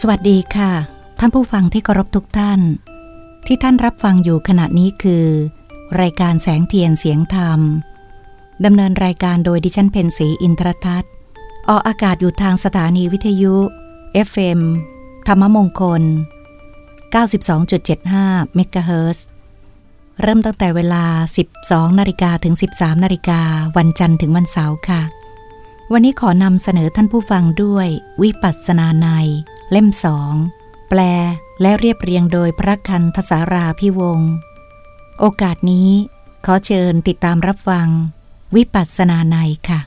สวัสดีค่ะ ท่านผู้ฟังที่เคารพทุกท่าน ที่ท่านรับฟังอยู่ขณะนี้คือ รายการแสงเทียนเสียงธรรมดำเนินรายการโดยดิฉันเพนสีอินทรทัศน์ออกอากาศอยู่ทางสถานีวิทยุ FM ธรรมมงคล 92.75 เมกะเฮิรตซ์เริ่มตั้งแต่เวลา 12 นาฬิกาถึง 13 นาฬิกาวันจันทร์ถึงวันเสาร์ค่ะ วันนี้ขอนำเสนอท่านผู้ฟังด้วยวิปัสสนาใน เล่มสอง แปลและเรียบเรียงโดยพระคันทสาราพิวงโอกาสนี้ขอเชิญติดตามรับฟัง วิปัสสนาในค่ะ